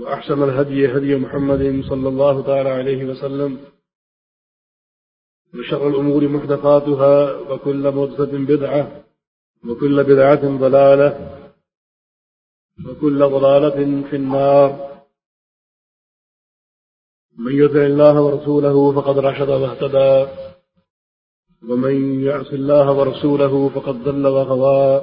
وأحسن الهدي هدي محمد صلى الله تعالى عليه وسلم وشر الأمور محدثاتها وكل مدفة بدعة وكل بدعة ضلالة وكل ضلالة في النار من يدع الله ورسوله فقد رشد واهتدى ومن يعص الله ورسوله فقد ضل وغوى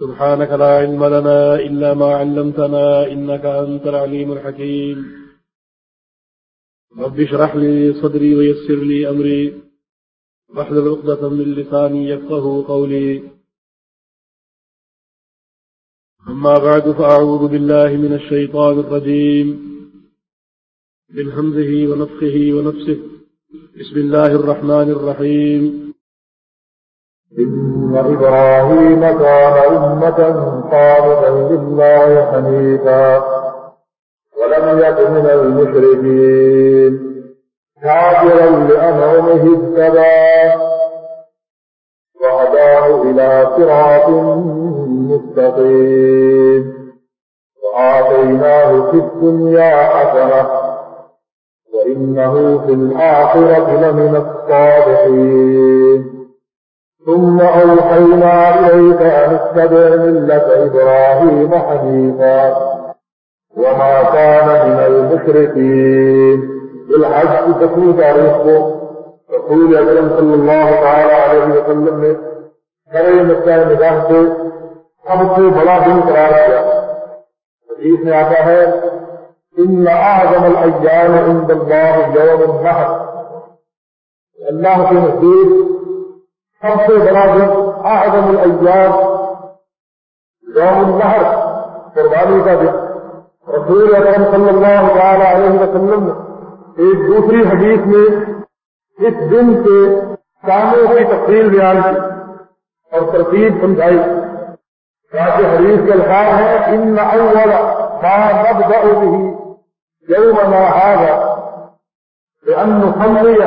سبحانك لا علم لنا إلا ما علمتنا إنك أنت العليم الحكيم. رب اشرح لي صدري ويسر لي أمري. واحلل عقدة من لساني يفقه قولي. أما بعد، فأعوذ بالله من الشيطان الرجيم. من همزه ونفخه ونفسه. بسم الله الرحمن الرحيم. إن إبراهيم كان أمة قامتا لله حنيفا ولم يكن من المشركين شاكرا لأنعمه السبا وهداه إلى صراط مستقيم وآتيناه في الدنيا حسنة وإنه في الآخرة لمن الصالحين ثم أوحينا إليك أن اتبع ملة إبراهيم حنيفا وما كان من المشركين بالحج تكون تاريخه رسول اکرم صلی اللہ تعالی علیہ وسلم نے بڑے مسئلہ نگاہ کو سب سے بڑا دن قرار کیا حدیث میں آتا ہے ان اعظم الایام عند اللہ یوم النحر اللہ کے نزدیک سب سے بڑا دن اعظم الایام، یوم النحر قربانی کا دن۔ رسول اکرم صلی اللہ تعالی علیہ وسلم ایک دوسری حدیث میں اس دن کے کاموں کی تفصیل بیان کی اور ترتیب سمجھائی۔ تاکہ حدیث کے الفاظ ہے ان اول ما نبدا به يومنا هذا لان نصلي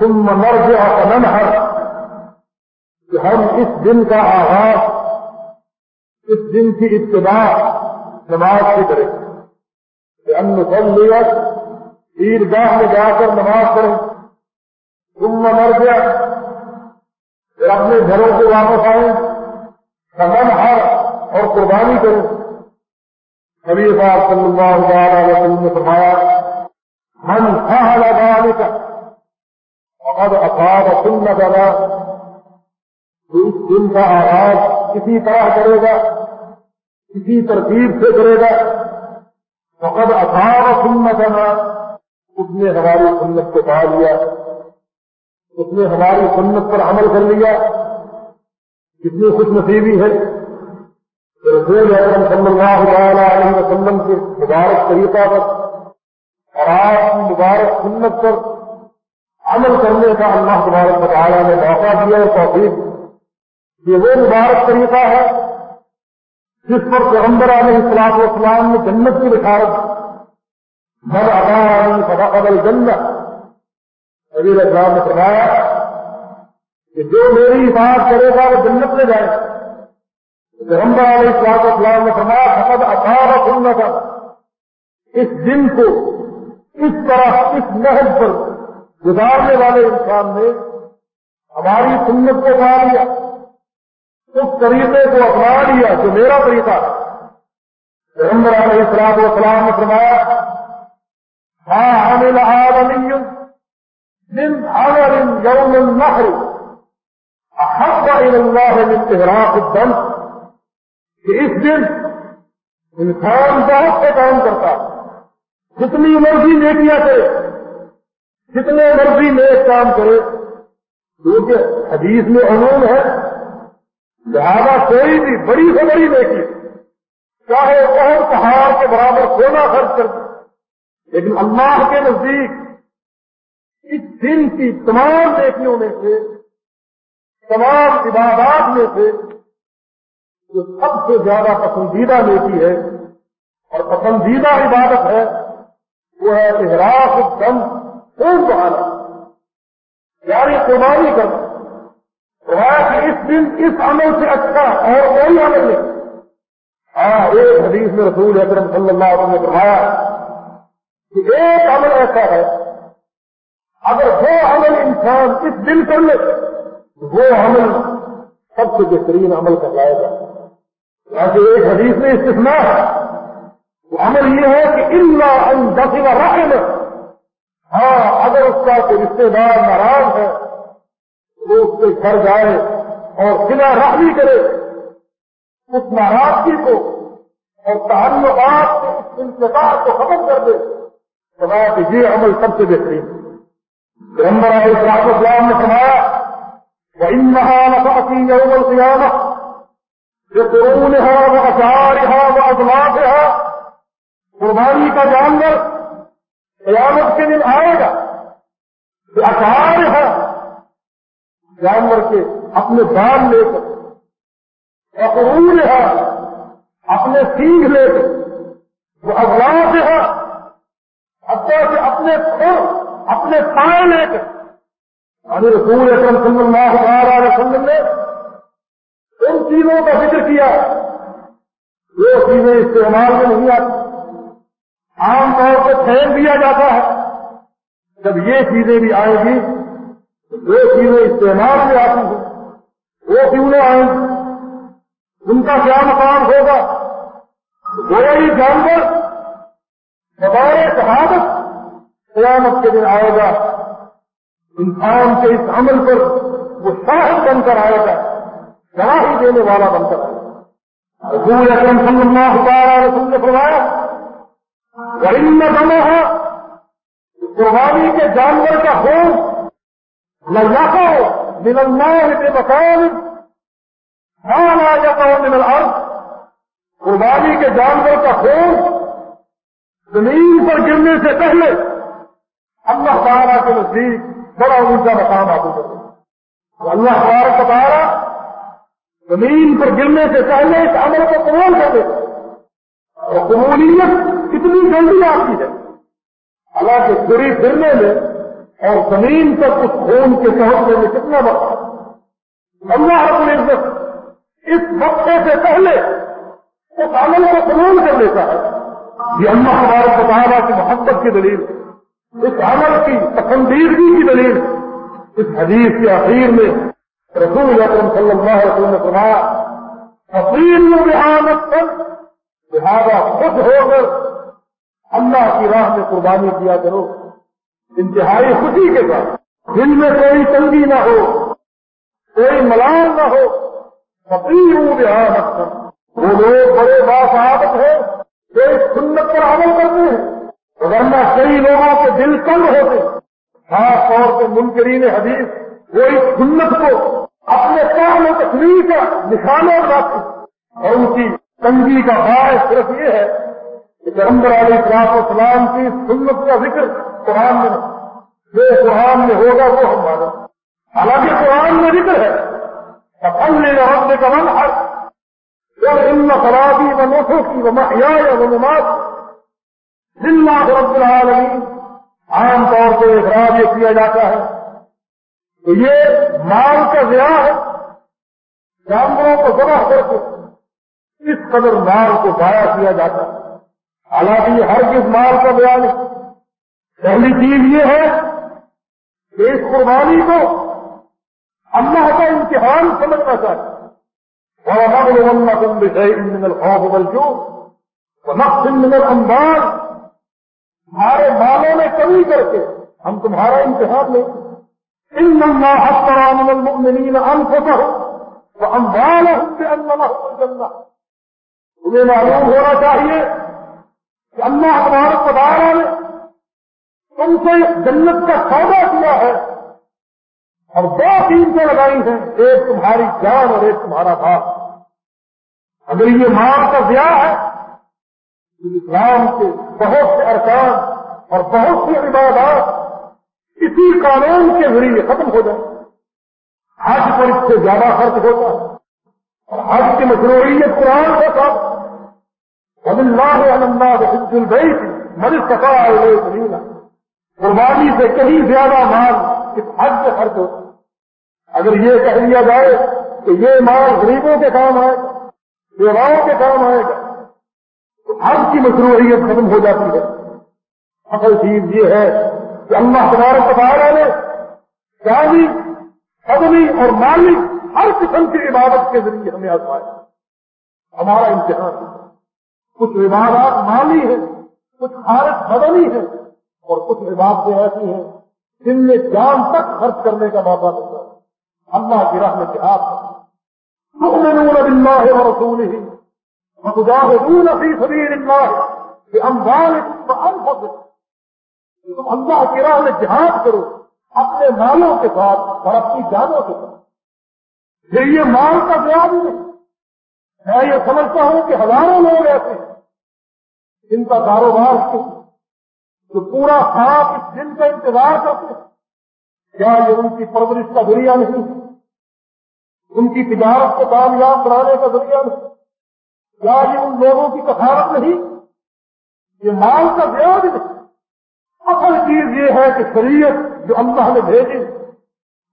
ثم نرجع فننهر۔ ہم اس دن کا آغاز، اس دن کی ابتدا نماز سے کریں لان نصلي عیدگاہ میں جا کر نماز پڑھیں۔ تم مر گیا پھر اپنے گھروں کو واپس آئے سمن ہر اور قربانی کریں۔ نبی صاحب صلی اللہ علیہ وسلم نے فرمایا، من فعل ذلك فقد اصاب سنت دن کا آغاز کسی طرح کرے گا، کسی ترتیب سے کرے گا۔ فقد اصاب سنت ادا اس نے ہماری سنت کو پا لیا۔ اس نے ہماری سنت پر عمل کر لیا۔ کتنی خوش نصیبی ہے۔ رسول اکرم صلی اللہ تعالی علیہ وسلم کے مبارک طریقہ پر، اور آپ کی مبارک سنت پر عمل کرنے کا اللہ تبارک مطالعہ نے موقع دیا اور توفیق یہ وہ مبارک طریقہ ہے جس پر پیغمبر علیہ السلام والسلام نے جنت کی بشارت من ادا فضا جنت نبی اسلام نے فرمایا کہ جو میری بات کرے گا وہ جنت میں جائے پیغمبر علیہ السلام اسلام نے فرمایا حسد اٹھارہ سننا تھا اس دن کو اس طرح، اس محل پر گزارنے والے انسان نے ہماری سنت کو پا لیا۔ اس طریقے کو اپنا لیا جو میرا طریقہ ہے۔ پیغمبر علیہ السلام والسلام نے فرمایا ہاں عامل آدمی عمل يوم النحر احب الى الله من اغراق الدم کہ اس دن انسان بہت سے کام کرتا ہے۔ جتنی مرضی نیکیاں کرے، جتنے مرضی نیک کام کرے۔ کیونکہ حدیث میں عموم ہے لہذا کوئی بھی بڑی سے بڑی نیکی چاہے بہت پہاڑ کے برابر سونا خرچ کر لیکن اللہ کے نزدیک اس دن کی تمام نیکیوں میں سے، تمام عبادات میں سے جو سب سے زیادہ پسندیدہ نیکی ہے اور پسندیدہ عبادت ہے، وہ ہے احراف دم خون بہانا۔ یعنی قربانی کرنا۔ کہ اس دن اس عمل سے اچھا اور کوئی عمل نہیں۔ ہاں ایک حدیث میں رسول اکرم صلی اللہ علیہ وسلم نے فرمایا کہ ایک عمل ایسا ہے، اگر وہ عمل انسان اس دن کر لے، وہ عمل سب سے بہترین عمل کہلائے گا۔ ایسے ایک حدیث میں استثناء ہے، وہ عمل یہ ہے کہ اللہ ان دفن رحم ہاں اگر اس کا کوئی رشتے دار ناراض ہے وہ اس کے گھر جائے اور سلا رحمی کرے اس ناراضگی کو اور تعلقات کے اس انتظار کو ختم کر دے۔ کہ یہ عمل سب سے بہترین پیغمبر علیہ السلام اسلام نے فرمایا، وَإِنَّهَا لَتَأْتِي يَوْمَ الْقِيَامَةِ بِقُرُونِهَا وَأَشْعَارِهَا وَأَضْلَافِهَا قربانی کا جانور قیامت کے دن آئے گا۔ اشعار ہے جانور کے اپنے بال لے کر اقرون ہے، اپنے سینگ لے کر، وہ اضلاف ہے، حتیٰ اپنے خور اپنے پائے لے کر۔ ابھی رسول اکرم صلی اللہ علیہ وسلم نے ان چیزوں کا ذکر کیا۔ وہ چیزیں استعمال میں نہیں آتی۔ عام طور پر پھینک دیا جاتا ہے۔ جب یہ چیزیں بھی آئیں گی جو چیزیں استعمال میں آتی ہیں، وہ کیوں نہ آئیں؟ ان کا کیا مقام ہوگا؟ کوئی جانور بطور شہادت قیامت کے دن آئے گا۔ انسان کے اس عمل پر وہ شاہد بن کر آئے گا گواہی دینے والا بن کر آئے گا۔ رسول اکرم صلی اللہ تعالی رسول نے فرمایا ورن دمو ہے قربانی کے جانور کا خون نہ ہو من اللہ کے مقام ہاں نہ جاتا ہو من الارض قربانی کے جانور کا خون زمین پر گرنے سے پہلے اللہ تعالیٰ کے نزدیک بڑا اونچا مقام حاصل کرتے اللہ تعالیٰ کا تعالیٰ زمین پر گرنے سے پہلے اس عمل کو قبول کر دیتے اور قبولیت کتنی جلدی آتی ہے. اللہ کے گری پھرنے میں اور زمین پر اس خون کے پہنچنے میں کتنا وقت اللہ رب العزت اس وقفے سے پہلے اس عمل کو قبول کر لیتا ہے۔ یہ اللہ ہمارے تعالیٰ کی محبت کی دلیل، اس عمل کی پسندیدگی کی دلیل۔ اس حدیث کے اخیر میں رسول اکرم صلی اللہ علیہ وسلم نے فرمایا اپین بحانت پر لہذا خود ہو کر اللہ کی راہ میں قربانی کیا کرو۔ انتہائی خوشی کے ساتھ۔ دل میں کوئی تنگی نہ ہو، کوئی ملال نہ ہو۔ فقیر ہوں بحانت پر وہ لوگ بڑے باثابت ہیں، جو اس سنت پر عمل کرتے ہیں۔ ورنہ کئی لوگوں کے دل تنگ ہوتے، خاص طور سے منکرین حدیث، وہ اس سنت کو اپنے کام و تکلیف کا نشانہ بناتے اور ان کی تنگی کا باعث صرف یہ ہے کہ پیغمبر علیہ السلام اسلام کی سنت کا ذکر قرآن میں جو قرآن میں ہوگا وہ ہم مانیں حالانکہ قرآن میں ذکر ہے۔ اپنے رب کا من ہے اور ان خرابی و نوٹوں کی وہ محیا یا وہ نماز اللہ رب العالمین عام طور پہ اخراج یہ کیا جاتا ہے تو یہ مال کا ضیاع ہے۔ جانوروں کو جمع کر کے اس قدر مال کو ضائع کیا جاتا ہے۔ حالانکہ یہ ہر کس مال کا بیان ہے پہلی چیز یہ ہے کہ اس قربانی کو اللہ کا امتحان سمجھنا چاہیے۔ اور ہم لوگ من الخوف والجوع ونقص من الانبار تمہارے مالوں میں کمی کر کے ہم تمہارا امتحان نہیں ان الله اشترى من انفسهم واموالهم بان لهم تمہیں معلوم ہونا چاہیے کہ اللہ تبارک تعالی نے تم سے جنت کا سودا کیا ہے اور دو قیمتیں لگائی ہیں، ایک تمہاری جان اور ایک تمہارا باپ۔ اگر یہ مال کا ضیاع ہے تو اسلام کے بہت سے ارکان اور بہت سی عبادات اسی قانون کے ذریعے ختم ہو جائے حج پر اس سے زیادہ خرچ ہوتا ہے۔ اور حج کی مشروعیت قرآن کے ساتھ اب اللہ اللہ حج البئی تھی مدد سفا زمین قربانی سے کہیں زیادہ مال اس حج سے خرچ ہوتا اگر یہ کہہ دیا جائے کہ یہ مال غریبوں کے کام آئے گا بیواؤں کے کام آئے گا تو حج کی مشروعیت ختم ہو جاتی ہے۔ اصل چیز یہ ہے کہ اللہ تبارک تعالیٰ نے جانی، قدمی اور مالی ہر قسم کی عبادت کے ذریعے ہمیں آزمایا۔ ہمارا امتحان کچھ عبادات مالی ہیں، کچھ خارج بدنی ہے اور کچھ عبادتیں ایسی ہیں جن میں جان تک خرچ کرنے کا موقع ملتا ہے۔ اللہ کی راہ میں جہاد تؤمنون بالله ورسوله وتجاهدون في سبيل الله بأموالكم وأنفسكم تم اللہ کی راہ میں جہاد کرو اپنے مالوں کے ساتھ اور اپنی جانوں کے ساتھ۔ پھر یہ مال کا جواب نہیں میں یہ سمجھتا ہوں کہ ہزاروں لوگ ایسے ہیں۔ جن کا کاروبار جو پورا خواب اس دن کا انتظار کرتے کیا یہ ان کی پرورش کا ذریعہ نہیں؟ ان کی تجارت کو کامیاب بنانے کا ذریعہ نہیں۔ کیا یہ ان لوگوں کی کفارت نہیں؟ یہ مال کا زیادہ نہیں۔ اصل چیز یہ ہے کہ شریعت جو اللہ نے بھیجی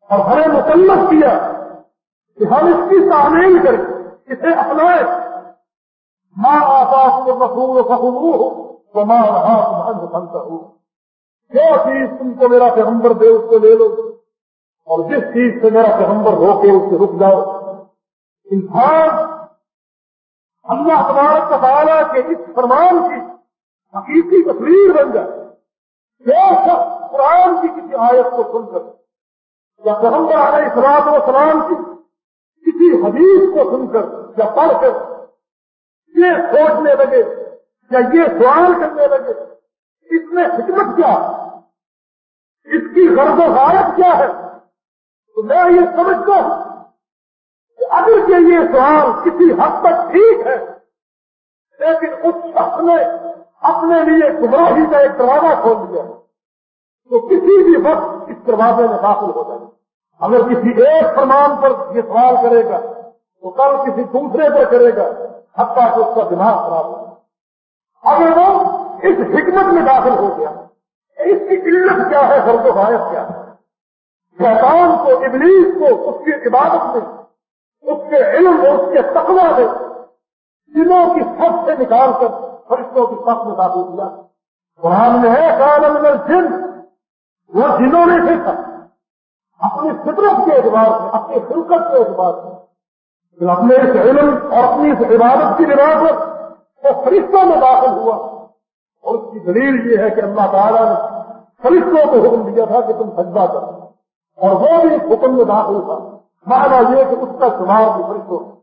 اور ہمیں مکمل کیا، کہ ہم اس کی تعمیر کریں، اسے اپنائیں۔ ماں آپاس کو مقبول فخو ہو۔ تو ماں رہا ہو جو چیز تم کو میرا پیغمبر دے اس کو لے لو اور جس چیز سے میرا پیغمبر روکے اس سے رک جاؤ۔ انسان اللہ تبارک تعالیٰ کے اس فرمان کی حقیقی تصویر بن جائے۔ جو شخص قرآن کی کسی آیت کو سن کر یا پیغمبر علیہ اسلام و سلام کی کسی حدیث کو سن کر یا پڑھ کر یہ سوچنے لگے یا یہ سوال کرنے لگے، اس میں حکمت کیا اس کی غرض و غارت کیا ہے؟ تو میں یہ سمجھتا ہوں کہ اگر کہ یہ سوال کسی حد تک ٹھیک ہے، لیکن اس شخص نے اپنے لیے گمراہی کا ایک دروازہ کھول دیا، تو کسی بھی وقت اس دروازے میں داخل ہو جائے۔ اگر کسی ایک فرمان پر یہ سوال کرے گا، تو کل کسی دوسرے پر کرے گا، حتیٰ کہ اس کا دماغ خراب ہو اگر وہ اس حکمت میں داخل ہو گیا۔ اس کی علت کیا ہے؟ فرد و غائب کیا ہے۔ شیطان کو، ابلیس کو اس کی عبادت میں، اس کے علم اور اس کے تقوی میں دنوں کی سب سے نکال کر فرشتوں کی سب میں داخل کیا قرآن میں ہے کالم میں جن وہ جنہوں نے سے اپنی فطرت کے اعتبار سے، اپنی خلقت کے اعتبار سے۔ اپنے اس علم اور اپنی اس عبادت کی بنا پر وہ فرشتوں میں داخل ہوا۔ اور اس کی دلیل یہ ہے کہ اللہ تعالیٰ نے فرشتوں کو حکم دیا تھا کہ تم سجدہ کرو۔ اور وہ بھی حکم میں داخل تھا۔ مانا یہ کہ اس کا شمار بھی فرشتوں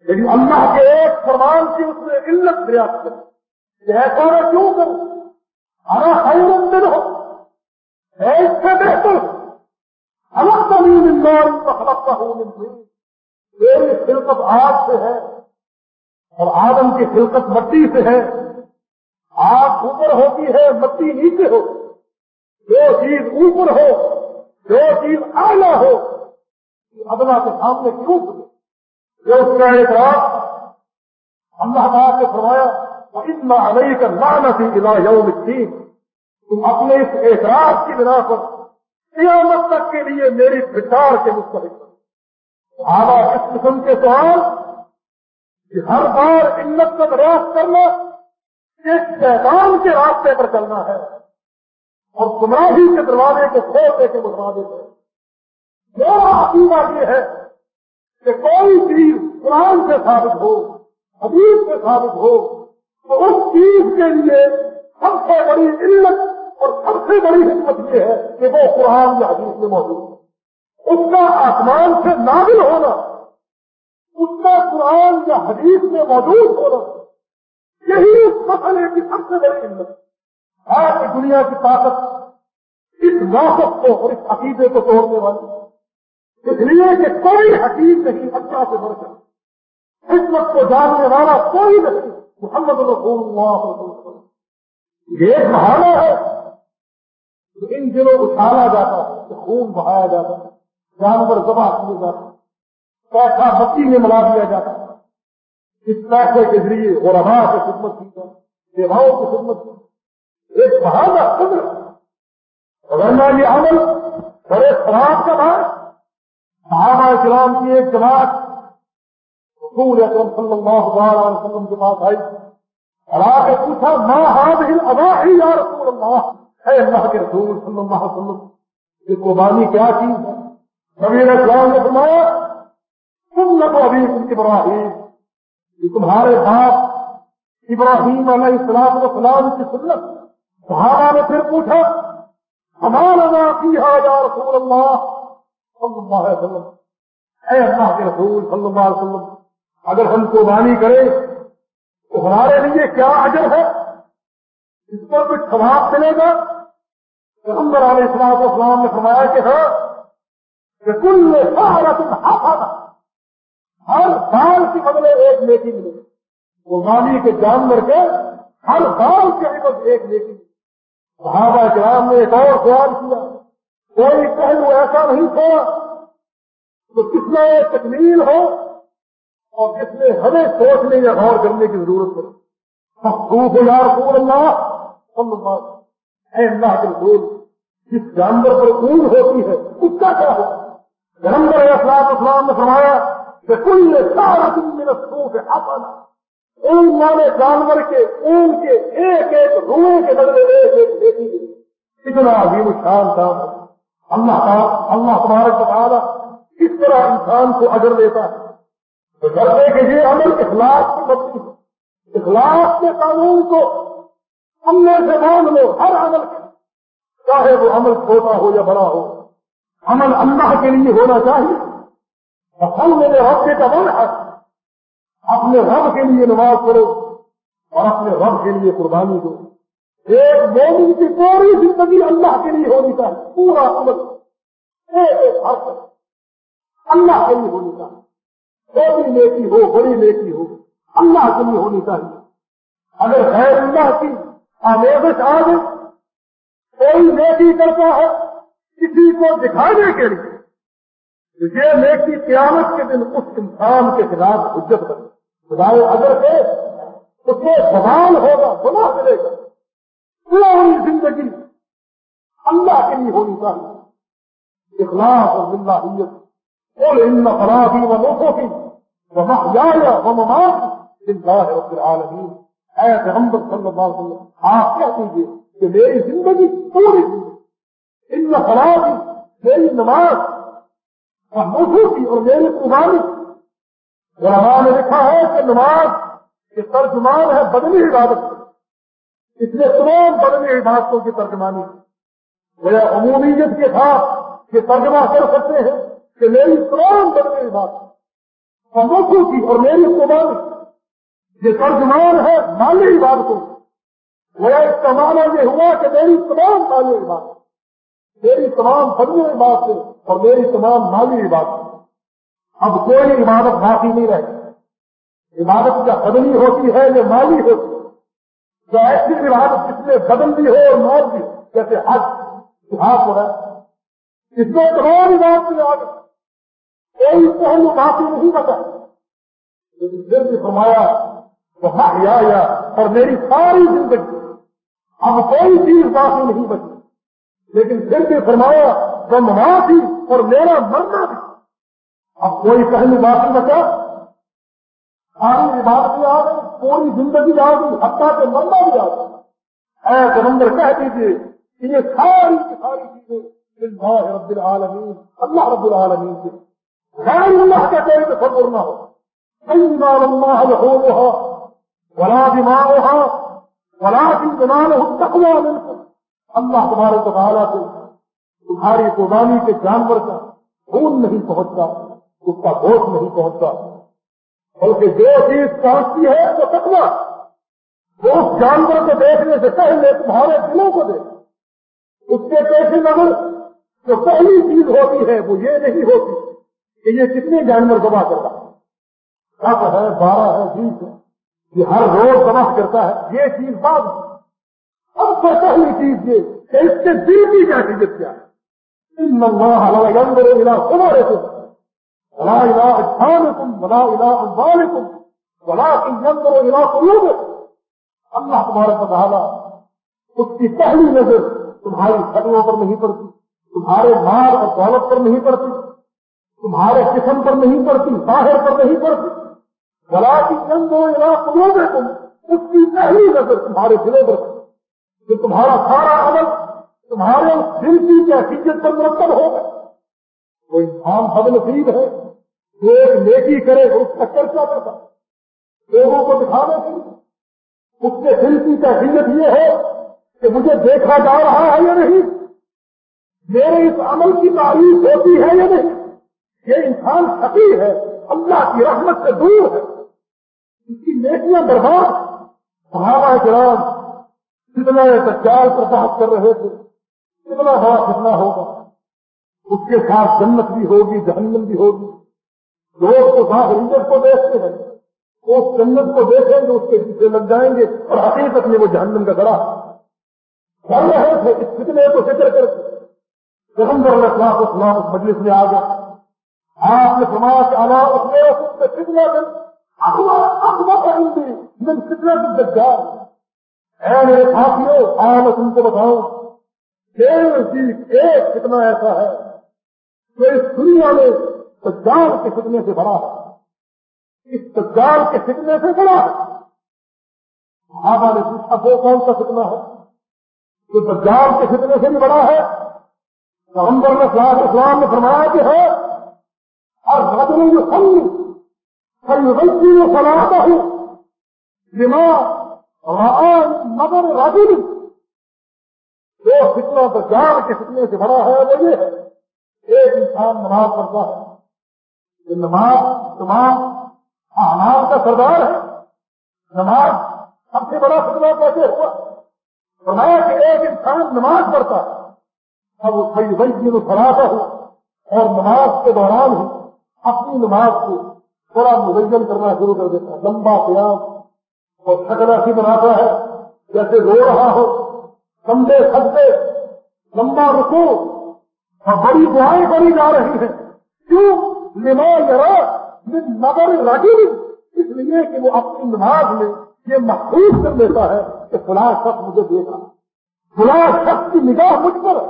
لیکن اللہ کے ایک فرمان کی اس نے علت دریافت کری کہ ایسا میں کیوں کروں ہمارا خیر دن ہو ہے اس سے بہتر۔ الگ زمین اندور کا خلق کا ہوں میری خلقت آگ سے ہے۔ اور آدم کی خلقت مٹی سے ہے۔ آگ اوپر ہوتی ہے، مٹی نیچے ہو۔ جو چیز اوپر ہو، جو چیز آلہ ہو ادنا کے سامنے کیوں جو اس کا ایک رات اللہ تعالیٰ نے فرمایا اتنا علیہ کا لانا تھی علا یوم الدین تم اپنے اس اعتراض کی بنا پر قیامت تک کے لیے میری فٹار کے مستحق آگا اس قسم کے سوال کہ ہر بار علت کا دریافت کرنا ایک شیطان کے راستے پر چلنا ہے اور گمراہی کے دروازے کو کھولنے کے مطابق ہے۔ میرا عقیدہ یہ ہے کہ کوئی چیز قرآن سے ثابت ہو، حدیث سے ثابت ہو، تو اس چیز کے لیے سب سے بڑی علت اور سب سے بڑی حکمت یہ ہے کہ وہ قرآن یا حدیث میں موجود ہے اس کا آسمان سے نازل ہونا اس کا قرآن یا حدیث میں موجود ہونا یہی اس مسئلے کی سب سے بڑی ہمت۔ آج کی دنیا کی طاقت اس موقف کو اور اس عقیدے کو توڑنے والی اس لیے کہ کوئی حقیق نہیں اللہ سے بڑھ کر حکمت کو جاننے والا کوئی نہیں۔ محمد رسول اللہ وسلم۔ یہ ایک بہانا ہے۔ ان دنوں اچھالا جاتا ہے، خون بہایا جاتا ہے، جانور ذبح کیے جاتے پیسہ بچی میں ملا دیا جاتا اس پیسے کے ذریعے غربا کی خدمت کی جائے سیواؤں کی خدمت کی ایک بہانا قدر۔ ورنہ یہ عمل بڑے خراب کا بھائی صحابہ اسلام کی ایک جماعت رسول اکرم صلی اللہ علیہ وسلم کے پاس آئی۔ اور آ کے پوچھا ماں ہاتھ ابا ہی یا رسول اللہ؟ اے اللہ کے رسول صلی اللہ علیہ وسلم، یہ قربانی کیا چیز ہے؟ نبی اسلام نے فرمایا تم نہ تو ابھی ابراہیم تمہارے باپ ابراہیم علیہ السلام السلام کی سنت صحابہ نے پھر پوچھا ہمارا کی ہے یا رسول اللہ صلی اللہ علیہ وسلم اے اللہ کے رسول صلی اللہ علیہ وسلم، اگر ہم قربانی کریں تو ہمارے لیے کیا اجر ہے؟ اس پر کچھ ثواب ملے گا؟ پیغمبر علیہ السلام اسلام نے فرمایا کہ ہاں کہ کل سارا تم ہاتھ ہر سال کی بدلے ایک نیکی ملے وہ کے جانور کے ہر سال کے عبد ایک نیکی صحابہ کرام نے ایک اور سوال کیا، کوئی پہلو ایسا نہیں چھوڑا تو کس میں تکمیل ہو اور کس میں ہمیں سوچنے یا غور کرنے کی ضرورت پڑے مخصوص یا رسول اللہ صلی اللہ اے اللہ کے رسول، جس جانور پر اون ہوتی ہے، اس کا کیا ہو جنمبر اسلام اسلام نے فرمایا کہ کل سارا دن میرا سوکھ اپنا اون والے جانور کے، اون کے ایک ایک روئے کے بدلے ایک ایک دیکھی گئی۔ اتنا عظیم شان تھا۔ اللہ تعالیٰ اللہ تبارک تعالیٰ کس طرح انسان کو اجر دیتا ہے۔ تو ڈرتے کہ یہ عمل اخلاق کی مبنی ہے۔ اخلاق کے قانون کو عملے سے مان لو ہر عمل کے چاہے وہ عمل چھوٹا ہو یا بڑا ہو۔ عمل اللہ کے لیے ہونا چاہیے۔ ہم میرے رب کا من ہے اپنے رب کے لیے نماز پڑھو اور اپنے رب کے لیے قربانی دو۔ ایک مومن کی پوری زندگی اللہ کے لیے ہونی چاہیے، پورا عمل۔ ایک ایک حرف۔ اللہ کے لیے ہونی چاہیے۔ چھوٹی نیکی ہو، بڑی نیکی ہو، اللہ کے لیے ہونی چاہیے۔ اگر غیر اللہ کی آمیزش آ کوئی نیکی کرتا ہے کسی کو دکھانے کے لیے یہ نیکی قیامت کے دن اس انسان کے خلاف حجت بنے خدائے اگر سے اس میں سوال ہوگا گنا ملے گا۔ پوری زندگی اللہ کے لیے ہونی چاہیے۔ اخلاص اور زندہ قل ان فراغی و لوگوں فراغي ونصفي ومحياي ومماتي لله رب العالمين اے پیغمبر صلی اللہ علیہ وسلم آپ کیا کیجیے کہ میری زندگی پوری ان فراغی میری نماز اور نصفی اور میری قربانی علماء نے لکھا ہے کہ نماز کے ترجمان ہے بدنی عبادت اس لیے تمام بدنی عبادتوں کی ترجمانی۔ وہ عمومیت کے ساتھ یہ ترجمہ کر سکتے ہیں کہ میری تمام بدنی عبادت سموکھوں کی اور میری قربانی، یہ ترجمان ہے مالی عبادتوں۔ میرا اس کا معنی یہ ہوا کہ میری تمام مالی عبادت۔ میری تمام بدنی عبادتیں اور میری تمام مالی عبادتیں اب کوئی عبادت باقی نہیں رہتی۔ عبادت کیا بدنی ہوتی ہے یا مالی ہوتی؟ ہے یا ایسی عبادت جس میں بھی ہو اور مال بھی جیسے حج ہاتھ ہو رہا ہے۔ اس میں تمام عبادت آ گئی کوئی پہلو باقی نہیں بتا لیکن پھر بھی فرمایا تو ہاں یا اور میری ساری زندگی، اب کوئی چیز باقی نہیں بچی۔ لیکن پھر بھی فرمایا، وہ ماں تھی اور میرا مرنا بھی اب کوئی پہلو باقی بچا ساری عبادتیں آ گئی پوری زندگی آ گئی، حتیٰ کے مرنا بھی آ گئی اے پیغمبر، کہہ دیجیے کہ یہ ساری کی ساری چیزیں اللہ رب العالمین، اللہ رب العالمین سے۔ غیر اللہ کا کوئی تصور نہ ہو۔ سیدان اللہ لحومها ولا دماؤها ولكن جماله التقوى منكم اللہ تبارک تعالیٰ سے تمہاری قربانی کے جانور کا خون نہیں پہنچتا، اس کا گوشت نہیں پہنچتا۔ بلکہ جو چیز پہنچتی ہے، وہ تکوا وہ اس جانور کو دیکھنے سے پہلے تمہارے دلوں کو دیکھ۔ اس کے پیسے نظر جو پہلی چیز ہوتی ہے، وہ یہ نہیں ہوتی کہ یہ کتنے جانور گواہ کر رہا ہے۔ دس ہے، بارہ ہے، بیس ہے۔ یہ ہر روز گواہ کرتا ہے۔ یہ چیز بعد اب سے پہلی چیز یہ کہ اس کے دل کی کیا چیز کیا ہے۔ تم ولا الى اجسامكم، ولا الى اموالكم ولكن ينظر الى قلوبكم۔ اللہ تبارک تعالی اس کی پہلی نظر تمہاری شکلوں پر نہیں پڑتی، تمہارے مال اور دولت پر نہیں پڑتی، تمہارے قسم پر نہیں پڑتی باہر پر نہیں پڑتی۔ بلا کی جنگ ہو یا تم اس کی پہلی نظر تمہارے دلوں پر کہ تمہارا سارا عمل تمہارے اس دل کی حقیقت پر مرتب ہوگا وہ انسان حد نصیب ہے۔ جو ایک نیکی کرے اس کا چرچا کرتا لوگوں کو دکھانے کے لیے۔ اس کے دل کی کیفیت یہ ہے کہ مجھے دیکھا جا رہا ہے یا نہیں؟ میرے اس عمل کی تعریف ہوتی ہے یا نہیں؟ یہ انسان سکی ہے۔ اللہ کی رحمت سے دور ہے۔ اس کی نیکیاں برباد۔ صحابہ کرام کتنا سچال پر بات کر رہے تھے کتنا بڑا کتنا ہوگا۔ اس کے ساتھ جنت بھی ہوگی، جہنم بھی ہوگی۔ لوگ تو ساتھ ظاہریت کو دیکھتے ہیں۔ وہ جنت کو دیکھیں گے، اس کے پیچھے لگ جائیں گے اور حقیقت میں وہ جہنم کا گڑا کر رہے تھے، اس فتنے کو فکر کر کے۔ پیغمبر علیہ السلام اسلام اس مجلس میں آ گیا آپ نے فرمایا کہ اللہ اس میرے سے کتنا دن اخبار ہندی من کتنا دن تک جا اے میرے ساتھیوں آ میں تم کو بتاؤں ایک کتنا ایسا ہے تو اس دنیا میں سجال کے فتنے سے بڑا ہے۔ اس سجال کے فتنے سے بڑا ہے۔ صحابہ نے پوچھا، وہ کون سا فتنا ہے؟ جو سجال کے فتنے سے بھی بڑا ہے۔ پیغمبر نے صلاح اسلام نے فرمایا کہ ہے اور رجل جو سن فیغلطی میں سلاتا ہوں لما رآن مگر رجل. جو فتنہ دجال کے فتنے سے بڑا ہے وہ یہ ہے ایک انسان نماز پڑھتا ہے. یہ نماز تمام اعمال کا سردار ہے. نماز سب سے بڑا فتنہ کیسے ہوا؟ فرمایا کہ ایک انسان نماز پڑھتا ہے. اب وہ صحیح بھائی جی میں فراتا ہوں اور نماز کے دوران ہی اپنی نماز کو تھوڑا مزین کرنا شروع کر دیتا ہے. لمبا پیاز اور شکل بناتا ہے، جیسے رو رہا ہو کندھے سجدے، لمبا رکو اور بڑی دعائیں کری جا رہی ہیں۔ کیوں؟ لما یرا نگر راجی اس لیے کہ وہ اپنی نماز میں یہ محسوس کر لیتا ہے کہ فلاں شخص مجھے دیکھا فلاں شخص کی نگاہ مجھ پر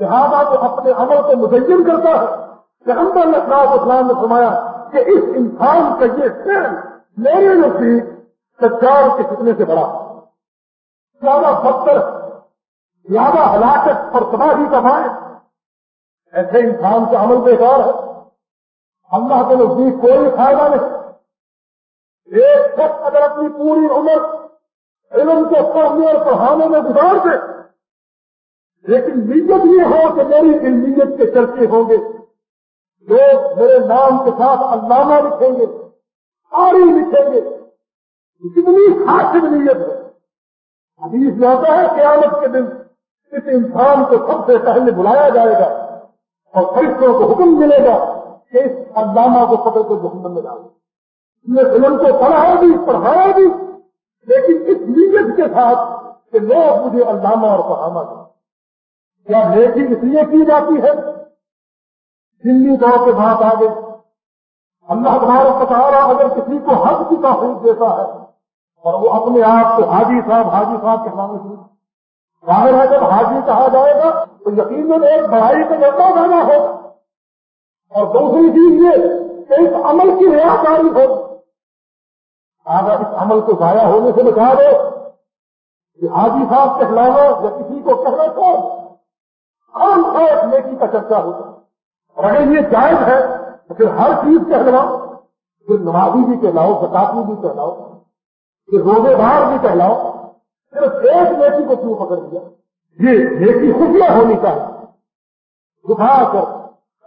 لہٰذا وہ اپنے عمل کو مزین کرتا ہے۔ کہ ہم صاحب اسلام نے فرمایا کہ اس انسان کا یہ سر میرے نزدیک سچار کے کتنے سے بڑا۔ زیادہ ستر زیادہ ہلاکت اور تباہی کا ایسے انسان کا عمل بیکار ہے۔ اللہ کے نزدیک کوئی فائدہ نہیں۔ ایک شخص اگر اپنی پوری عمر علم کو پڑھنے اور پڑھانے میں گزار دے، لیکن نیت یہ ہو کہ میری علمیت کے چرچے ہوں گے۔ لوگ میرے نام کے ساتھ علامہ لکھیں گے، آری لکھیں گے۔ کتنی خاص نیت ہے۔ حدیث میں آتا ہے قیامت کے دن اس انسان کو سب سے پہلے بلایا جائے گا اور فرشتوں کو حکم ملے گا کہ اس علامہ کو پکڑ کے جہنم میں ڈالے نے علم کو پڑھا بھی، پڑھایا بھی، لیکن اس نیت کے ساتھ کہ لوگ مجھے علامہ اور پڑھانا دیں۔ کیا نیکی اس لیے کی جاتی ہے؟ دلی طور کے بات آگے۔ اللہ تمہارا پتارا اگر کسی کو حج کی توفیق دیتا ہے اور وہ اپنے آپ کو حاجی صاحب حاجی صاحب کے نام سے ظاہر ہے جب حاجی کہا جائے گا، تو یقیناً ایک بڑائی کا جگہ جانا ہوگا۔ اور دوسری چیز یہ کہ اس عمل کی ریا کاری ہوگی۔ اگر اس عمل کو ضائع ہونے سے بچا دو کہ حاجی صاحب کے خلاف یا کسی کو کہنا چھوڑ عام خیر نیکی کا چرچا ہوتا اور اگر یہ جائز ہے، تو پھر ہر چیز کہلواؤ پھر نمازی بھی کہلاؤ بتاتی بھی کہلاؤ۔ پھر روزے دار بھی کہلاؤ، صرف ایک نیکی کو کیوں پکڑ لیا؟ یہ نیکی خفیہ ہونی چاہیے دکھا کر،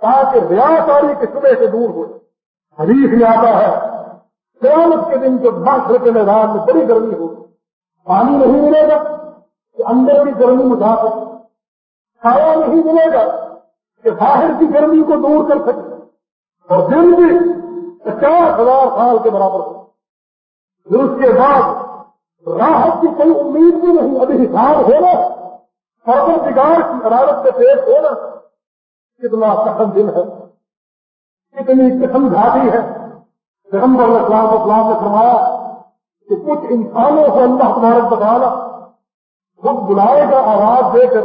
تاکہ ریا کاری کے صبح سے دور ہو حدیث میں آتا ہے، قیامت کے دن جب ماسٹر کے میدان میں بڑی گرمی ہوگی پانی نہیں ملے گا، کہ اندر کی گرمی اٹھا سکے کھایا نہیں ملے گا کہ باہر کی گرمی کو دور کر سکے۔ اور دن بھی پچاس ہزار سال کے برابر ہو۔ پھر اس کے بعد راحت کی کوئی امید بھی نہیں، ابھی حساب ہونا فرق بگاڑ کی عدالت سے پیش ہونا کتنا سخت دن ہے۔ کتنی قسم گھاٹی ہے۔ پیغمبر اسلام اسلام نے فرمایا کہ کچھ انسانوں کو اللہ تمہارت بتانا خود بلائے گا، آواز دے کر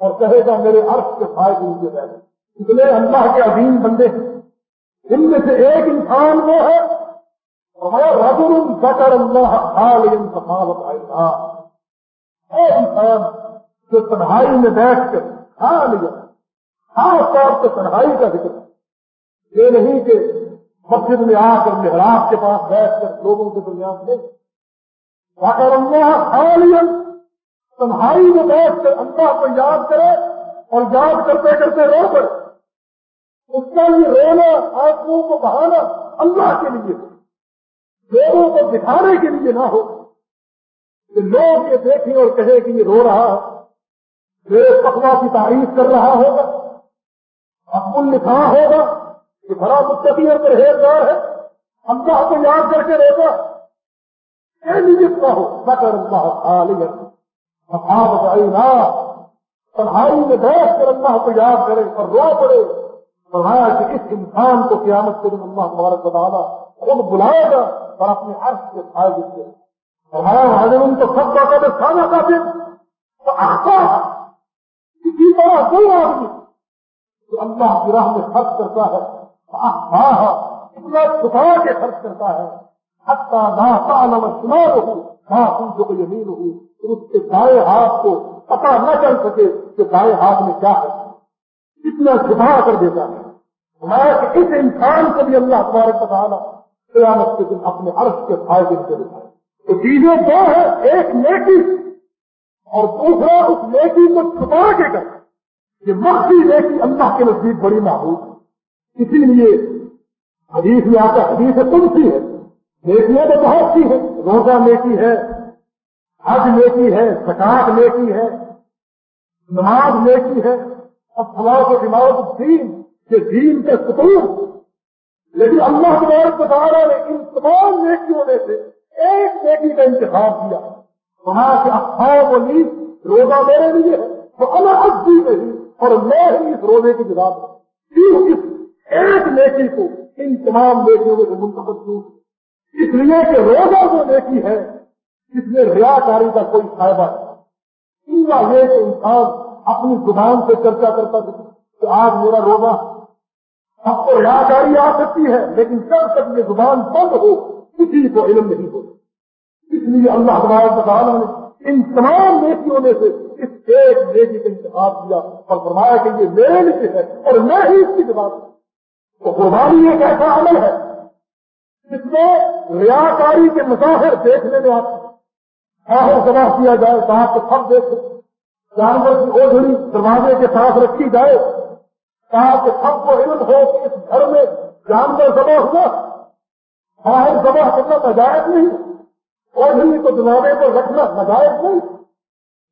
اور کہے گا، میرے عرض کے فائدے نیچے بیٹھے اتنے اللہ کے عظیم بندے ہیں۔ ان میں سے ایک انسان وہ ہے رجل بکر اللہ عالم سفاوت آئے ایک انسان، جو تنہائی میں بیٹھ کر کھا لیا خاص طور سے تنہائی کا ذکر، یہ نہیں کہ مسجد میں آ کر محراب کے پاس بیٹھ کر لوگوں کے درمیان میں بکر اللہ عالم تنہائی میں بیٹھ کر اللہ کو یاد کرے اور یاد کرتے کرتے رو پڑے۔ اس کا یہ رونا، آنکھوں کو بہانا اللہ کے لیے۔ لوگوں کو دکھانے کے لیے نہ ہو کہ لوگ یہ دیکھیں اور کہیں کہ یہ رو رہا ہے۔ میرے پکوا کی تعریف کر رہا ہوگا۔ اپن لکھا ہوگا۔ کہ بڑا مستقی اور پرہیزگار ہے۔ اللہ کو یاد کر کے روگا جتنا ہو نہ کر اللہ خالی نہ پڑھائی میں بیٹھ کر اللہ کو یاد کرے اور رو پڑے فرمایا کہ اس انسان کو قیامت کے دن اللہ مبارک بتانا خود بلائے گا۔ اور اپنے عرض کے فائدے سے فرمایا ان کو سب کا قدر کھانا کا تو آتا کسی طرح کوئی آدمی جو اللہ کی راہ میں خرچ کرتا ہے اتنا چھپا کے خرچ کرتا ہے۔ حتہ نہ تعلم شمار ہوں نہ تم جو کوئی یمین ہوں اس کے دائیں ہاتھ کو پتا نہ چل سکے کہ دائیں ہاتھ میں کیا ہے۔ اتنا چھپا کر دیتا ہے۔ میں اس انسان کو بھی اللہ تبارک بتانا قیامت کے دن اپنے عرض کے فائدے سے دکھائے تو چیزیں دو ہے ایک نیکی اور دوسرا اس نیکی کو چھپا کے کر یہ مخفی نیکی اللہ کے نزدیک بڑی محبوب ہے۔ اسی لیے حدیث میں آتا حدیث تم سی ہے۔ نیکیاں تو بہت سی ہیں۔ روزہ نیکی ہے، حج نیکی ہے سکاٹ نیکی ہے، نماز نیکی ہے۔ فلاح کو عمارت دین کہ دین کا ستون لیکن اللہ تبارک نے ان تمام نیکیوں میں سے ایک نیکی کا انتخاب کیا۔ وہاں کے افواہ ولی روزہ میرے لیے ہے۔ وہ الگ نہیں اور میں ہی اس روزے کی جگہ کیوں اس ایک نیکی کو ان تمام نیکیوں میں سے منتخب کیوں؟ اس لیے کہ روزہ جو نیکی ہے اس میں ریاکاری کا کوئی فائدہ ہے یہ کہ انسان اپنی زبان سے چرچا کرتا تھا کہ آج میرا روزہ اب کو یادگاری آ سکتی ہے، لیکن جب تک یہ زبان بند ہو، کسی کو علم نہیں ہو اس لیے اللہ تبارک تعالیٰ نے ان تمام نیکیوں میں سے اس ایک نیکی کا انتخاب کیا اور فرمایا کہ یہ میرے لیے ہے اور میں ہی اس کی جواب تو قربانی ایک ایسا عمل ہے جس میں ریاکاری کے مظاہر دیکھنے میں آتے ہیں۔ جمع کیا جائے کہاں تو سب دیکھ جانور کی اوڑھڑی دروازے کے ساتھ رکھی جائے۔ تاکہ سب کو علم ہو کہ اس گھر میں جانور جمع ہوا باہر جمع کرنا نجائز نہیں اوڑھڑی کو دروازے پر رکھنا نجائز نہیں۔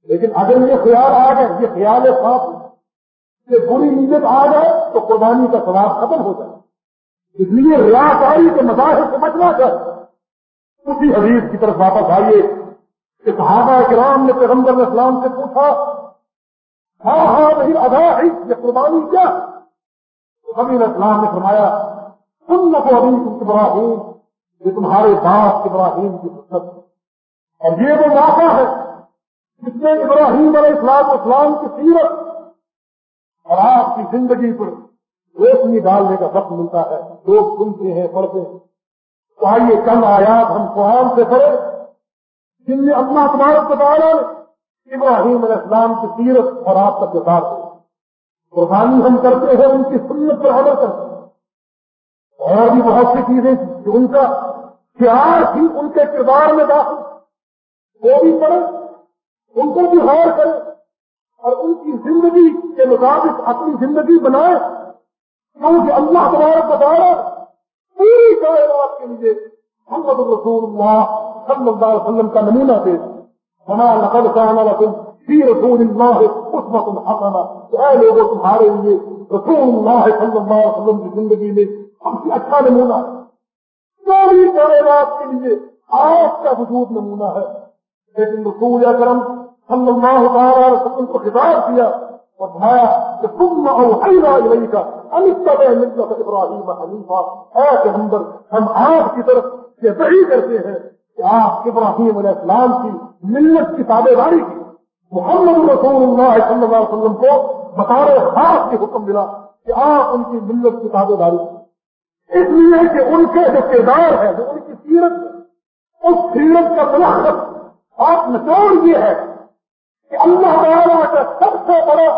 لیکن اگر یہ خیال آ جائے یہ خیال ہے صاف کہ بری نیت آ جائے تو قربانی کا سواب ختم ہو جائے۔ اس لیے ریاکاری کے مظاہر سے بچنا چاہیے اسی حدیث کی طرف واپس آئیے، کہ صحابہ کرام نے پیغمبر اسلام سے پوچھا ہاں ہاں نہیں ادا ہے یہ قربانی کیا؟ ابھی اسلام نے فرمایا تم نہ کو ابھی ابراہیم، یہ تمہارے باپ ابراہیم کی فرصت اور یہ وہ موقع ہے جس میں ابراہیم علیہ السلام اسلام کی سیرت اور آپ کی زندگی پر روشنی ڈالنے کا وقت ملتا ہے۔ لوگ سنتے ہیں، پڑھتے ہیں۔ تو آئیے کم آیات ہم قرآن سے پڑھے جن میں اللہ تبارک بتایا ابراہیم علیہ السلام کی سیرت اور آپ کا کردار قربانی ہم کرتے ہیں، ان کی سنت پر عمل کرتے ہیں۔ اور بھی بہت سی چیزیں جو ان کا پیار تھی ان کے کردار میں داخل وہ بھی پڑھے ان کو بھی غور کرے اور ان کی زندگی کے مطابق اپنی زندگی بنائے کیونکہ اللہ تبارک بتا پوری کائنات کے لیے محمد الرسول اللہ صلی اللہ علیہ وسلم کا نمونہ پیش ہمارا نقل کرانا رسول فی رسول اللہ عثمت الحسنہ اے لوگوں تمہارے لیے رسول اللہ صلی اللہ علیہ وسلم کی زندگی میں ہم سے اچھا نمونہ ہے پوری کائنات کے لیے آپ کا وجود نمونہ ہے۔ لیکن رسول اکرم صلی اللہ تعالی علیہ وسلم کو خطاب کیا اور فرمایا کہ تم اوحینا الیک ان اتبع ملت ابراہیم حنیفہ اے پیغمبر، ہم آپ کی طرف یہ وحی کرتے ہیں آپ ابراہیم علیہ السلام کی ملت کی تابے داری کی محمد رسول اللہ صلی اللہ علیہ وسلم کو بطور خاص کے حکم ملا کہ آپ ان کی ملت کی تابے داری اس لیے کہ ان کے جو کردار ہے جو ان کی سیرت ہے، اس سیرت کا ملحق آپ نچوڑ یہ ہے کہ اللہ تعالیٰ کا سب سے بڑا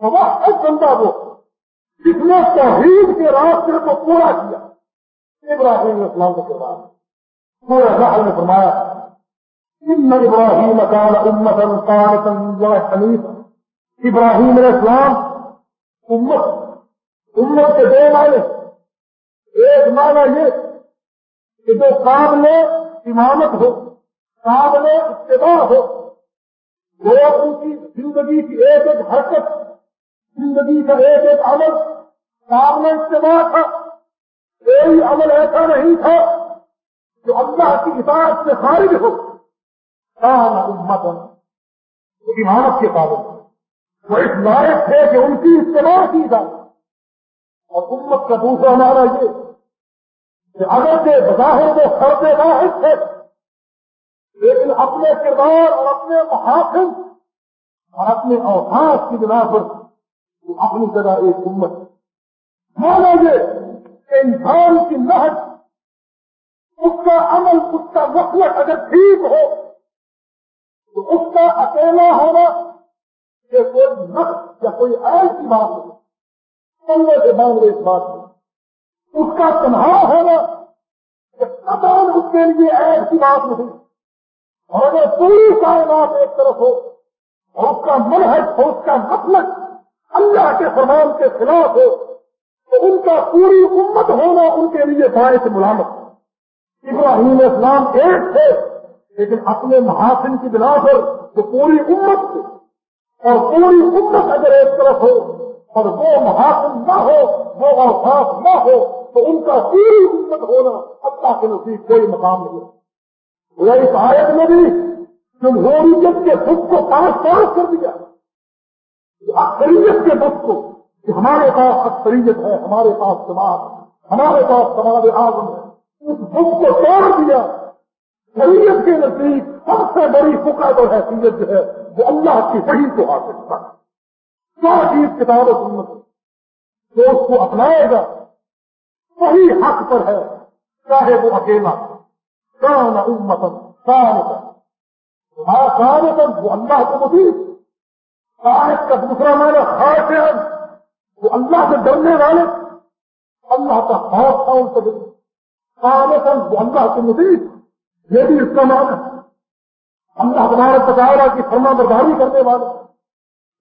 ایک بندہ وہ، جس نے توحید کے راستے کو پورا کیا، ابراہیم اسلام کا کردار پورا راہ نے فرمایا، ان ابراہیم اکال امت القان حنیف ابراہیم علیہ السلام امت امت کے دو معنی ایک معنی یہ کہ جو قابل امامت ہو، قابل اتباع ہو، وہ ان کی زندگی کی ایک ایک حرکت، زندگی کا ایک ایک عمل قابل اتباع تھا۔ کوئی عمل ایسا نہیں تھا جو اللہ کی اطاعت سے خارج ہو۔ کام امت امانت کے قابل وہ اس لائق تھے کہ ان کی اتباع کی جائے۔ اور امت کا دوسرا معنی یہ کہ اگر سے بظاہر وہ فرد واحد تھے لیکن اپنے کردار اور اپنے محافظ اور اپنے اوقات کی بنا پر اپنی طرح ایک امت مانا یہ کہ انسان کی محض اس کا عمل، اس کا مسلک اگر ٹھیک ہو، تو اس کا اکیلا ہونا کہ کوئی نقص یا کوئی ایسی بات نہیں۔ پندرہ سے باندھ اس بات میں اس کا تنہا ہونا کہ قطر اس کے لیے ایسی بات نہیں۔ اور اگر پوری کائنات ایک طرف ہو، اور اس کا منحص ہو اس کا مسلک اللہ کے فرمان کے خلاف ہو، تو ان کا پوری امت ہونا ان کے لیے باعث ملامت۔ ابراہیم اسلام ایک تھے، لیکن اپنے محاسن کی بنا پر وہ پوری امت تھے اور پوری امت اگر ایک طرف ہو اور وہ محاسن نہ ہو، وہ اوقات نہ ہو، تو ان کا پوری امت ہونا اللہ کے نزدیک کوئی مقام نہیں۔ ہے اس آیت میں بھی جمہوریت کے خود کو پانچ پانچ کر دیا۔ اکثریت کے بس کو کہ ہمارے پاس اکثریت ہے، ہمارے پاس سماج ہمارے پاس سماج اعظم ہے۔ اس بک کو توڑ دیا۔ شریعت کے نزدیک سب سے بڑی فکر اور حیثیت جو ہے، وہ اللہ کی صحیح کو حاصل کر کیا چیز کتاب و سنت جو اس کو اپنائے گا۔ صحیح حق پر ہے۔ چاہے وہ اکیلا کان امتن کان کان وہ اللہ کو مزید۔ صاحب کا دوسرا معنی خاص ہے وہ اللہ سے ڈرنے والے۔ اللہ کا خوف تھا ان سے اللہ کے مزید یہ بھی اس کا معنی ہے اللہ تمہارے پچاڑا کی فرما برداری کرنے والے.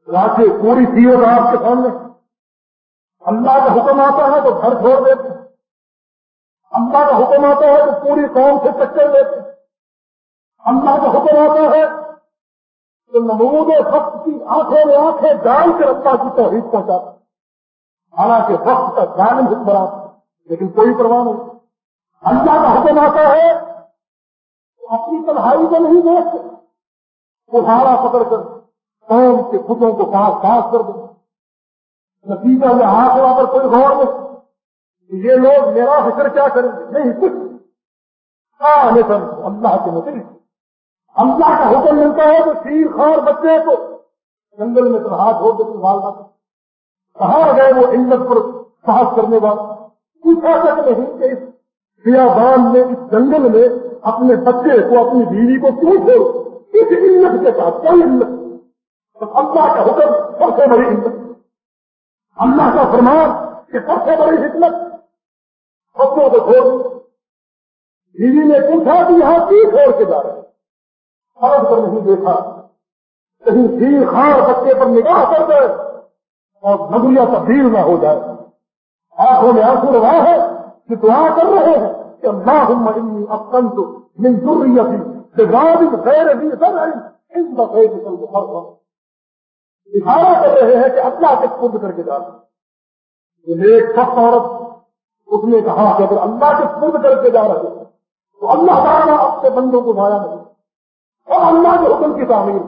راجے پوری سیرت آپ کے سامنے. اللہ کا حکم آتا ہے تو گھر چھوڑ دیتے اللہ کا حکم آتا ہے تو پوری قوم سے چکر دیتے اللہ کا حکم آتا ہے تو نمود وقت کی آنکھوں میں آنکھیں ڈال کر اللہ کی توحید پہنچاتا حالانکہ وقت کا جانب حکمران لیکن کوئی پرواہ نہیں۔ اللہ کا حکم آتا ہے تو اپنی تنہائی کو نہیں دیکھتے کہارا پکڑ کر قوم کے خودوں کو پاس پاس کر دیں۔ نتیجہ میں ہاتھ وہاں پر کوئی غور نہیں۔ یہ لوگ میرا حسر کیا کریں گے؟ نہیں، کچھ اللہ کے نتیجے اللہ کا حکم ملتا ہے تو شیر خار بچے کو جنگل میں تو ہاتھ دھو کے والدہ۔ کہاں گئے وہ عزت پر ساس کرنے والا پوچھا تک نہیں کہ اس بیابان میں، اس جنگل میں اپنے بچے کو، اپنی بیوی کو کیوں چھوڑ کس علت کے ساتھ، کوئی علت اللہ کا حکم سب سے بڑی علت۔ اللہ کا فرمان کہ سب سے بڑی حکمت بچوں کو چھوڑ بیوی نے پوچھا کہ یہاں کی چھوڑ کے جا رہے فرض پر نہیں دیکھا۔ کہیں سی خار بچے پر نگاہ کر جائے اور نظریہ تبدیل نہ ہو جائے۔ آنکھوں میں آنسو رہا ہے۔ کہ دعا کر رہے ہیں کہ اللہم انی اقنت من ذریتی بغاد غیر ذی زرع عند بیتک المحرم اشارہ کر رہے ہیں کہ اللہ کے خود کر کے جانا۔ یہ ایک سخت عورت اس نے کہا کہ اگر اللہ کے خود کر کے جا رہے ہیں تو اللہ تعالیٰ اپنے بندوں کو ضائع نہیں اور اللہ کے حکم کی تعمیر۔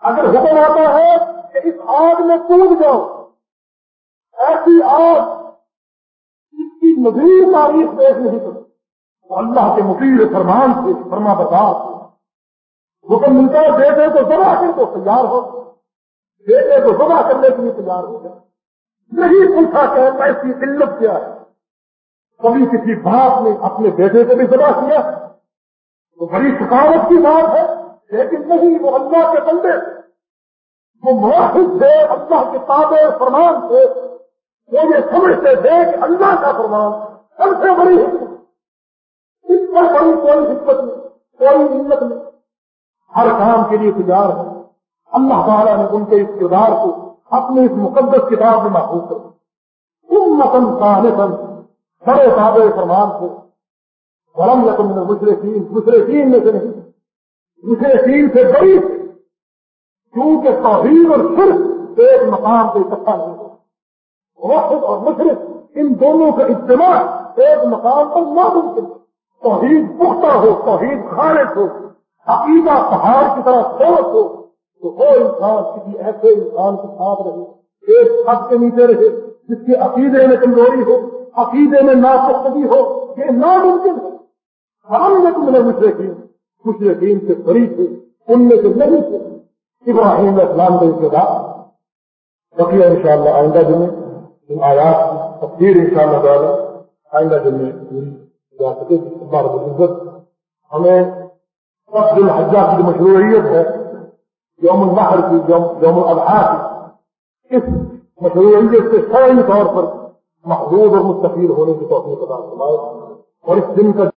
اگر حکم آتا ہے کہ اس آگ میں کود جاؤ، ایسی آگ مزید تاریخ دیکھ نہیں سکتی تو اللہ کے مفید فرمان سے فرما بردار حکم ملتا ہے بیٹے کو سبا کر کو تیار ہو۔ بیٹے کو سبا کرنے کے لیے تیار ہو جائے۔ نہیں پوچھا کہ ایسی قلت کیا ہے۔ کبھی کسی باپ نے اپنے بیٹے کو بھی سبا کیا۔ تو بڑی ثقافت کی بات ہے، لیکن نہیں، وہ اللہ کے بندے۔ وہ موحد تھے اللہ کے تابع فرمان سے۔ وہ یہ سمجھتے تھے کہ اللہ کا فرمان، سب سے بڑی حکمت۔ اس پر بڑی کوئی حکمت نہیں، کوئی ہمت نہیں۔ ہر کام کے لیے تیار ہے اللہ تعالیٰ نے ان کے اس کردار کو اپنی اس مقدس کتاب میں محفوظ کر تم متن بڑے تابع فرمان سے غرم لکم میں مشرقین مشرقین میں سے نہیں۔ مشرقین سے بڑی، کیونکہ توحید اور صرف ایک مقام پہ اکٹھا نہیں ہو وقت اور مشرق، ان دونوں کا اجتماع ایک مقام پر ناممکن توحید پختہ ہو، توحید خارج ہو، عقیدہ پہاڑ کی طرح ٹھوس ہو، تو وہ انسان کسی ایسے انسان کے ساتھ رہے، ایک چھت کے نیچے رہے، جس کے عقیدے میں کمزوری ہو، عقیدے میں ناپختگی ہو، یہ ناممکن ہے۔ ہم نے تم نے مشرقین مشرقین سے بڑی تھے ان میں سے نہیں۔ تھے ابراہیم اسلام کا انتظار بقیہ ان شاء اللہ آئندہ دن آیات کی تفصیل ان شاء اللہ تعالیٰ آئندہ دن میں پوری جا سکے عزت ہمیں سب دن حجہ کی جو مشروعیت ہے یوم النحر کی یوم الاضحیٰ کی اس مشروعیت سے شرعی طور پر محدود اور مستفید ہونے کی توفیق عطا فرمائے اور اس دن کا